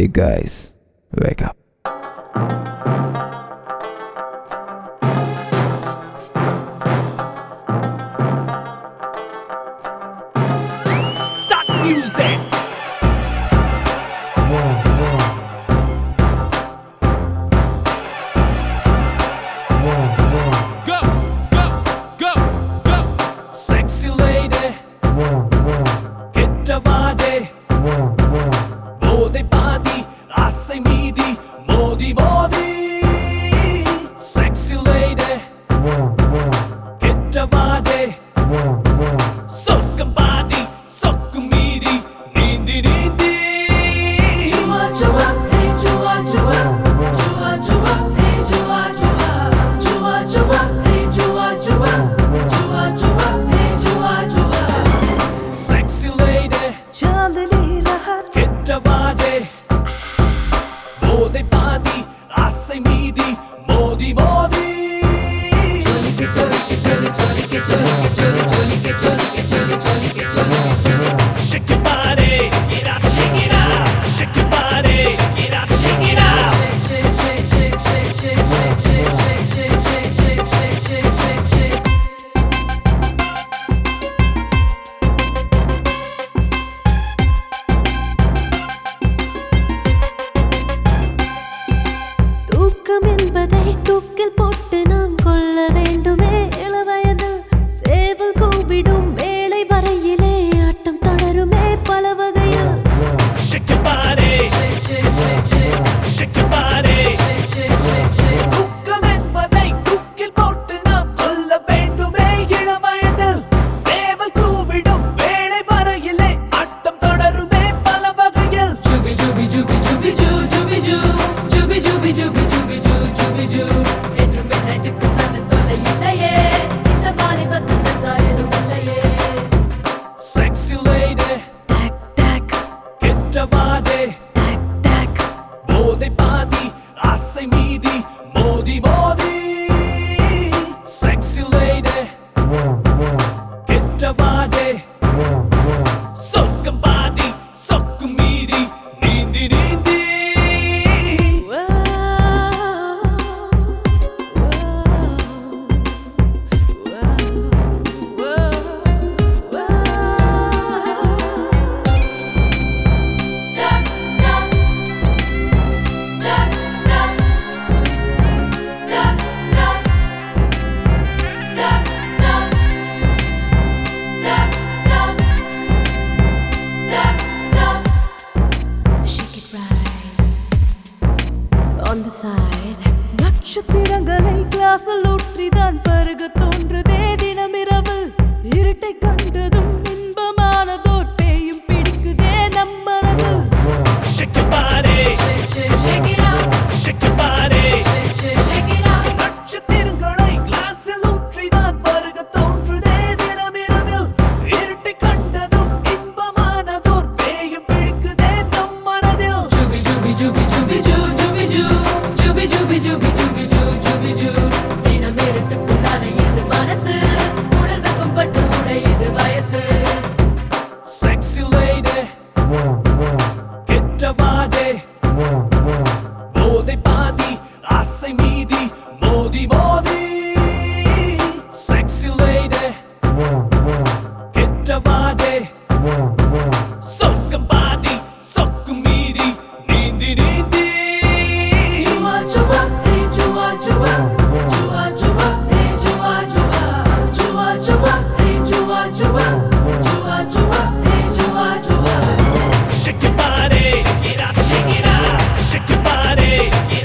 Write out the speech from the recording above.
Hey guys, wake up. Stop music! Go, go, go, go! Sexy lady, get divine. Javaje. Body, Body Party, assai midi, modi modi காலை கிளாஸில் ஊற்றிதான் பருக தோன்றுதே தினமிரவு இருட்டை கண்டதும் இன்பமானதோர் பேயும் பிடிக்குதே நம்ம Shake your body, shake it up, shake it up, shake your body, shake it.